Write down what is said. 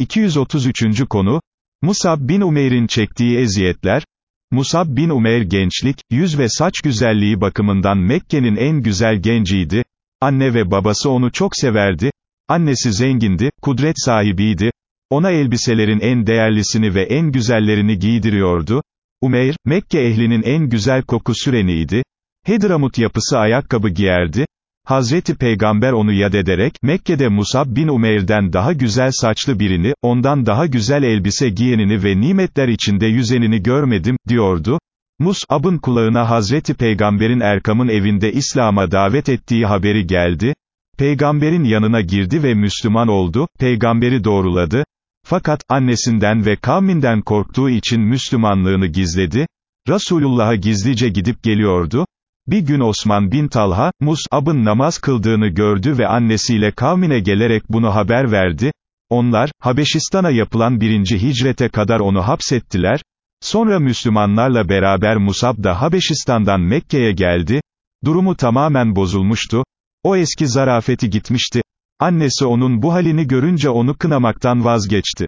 233. konu, Musab bin Umeyr'in çektiği eziyetler, Musab bin Umeyr gençlik, yüz ve saç güzelliği bakımından Mekke'nin en güzel genciydi, anne ve babası onu çok severdi, annesi zengindi, kudret sahibiydi, ona elbiselerin en değerlisini ve en güzellerini giydiriyordu, Umeyr, Mekke ehlinin en güzel koku süreniydi, Hedramut yapısı ayakkabı giyerdi, Hazreti Peygamber onu yad ederek, Mekke'de Musab bin Umeyr'den daha güzel saçlı birini, ondan daha güzel elbise giyenini ve nimetler içinde yüzenini görmedim, diyordu. Mus'ab'ın kulağına Hazreti Peygamber'in Erkam'ın evinde İslam'a davet ettiği haberi geldi. Peygamberin yanına girdi ve Müslüman oldu, peygamberi doğruladı. Fakat, annesinden ve kavminden korktuğu için Müslümanlığını gizledi. Resulullah'a gizlice gidip geliyordu. Bir gün Osman bin Talha, Mus'ab'ın namaz kıldığını gördü ve annesiyle kavmine gelerek bunu haber verdi. Onlar, Habeşistan'a yapılan birinci hicrete kadar onu hapsettiler. Sonra Müslümanlarla beraber Musab da Habeşistan'dan Mekke'ye geldi. Durumu tamamen bozulmuştu. O eski zarafeti gitmişti. Annesi onun bu halini görünce onu kınamaktan vazgeçti.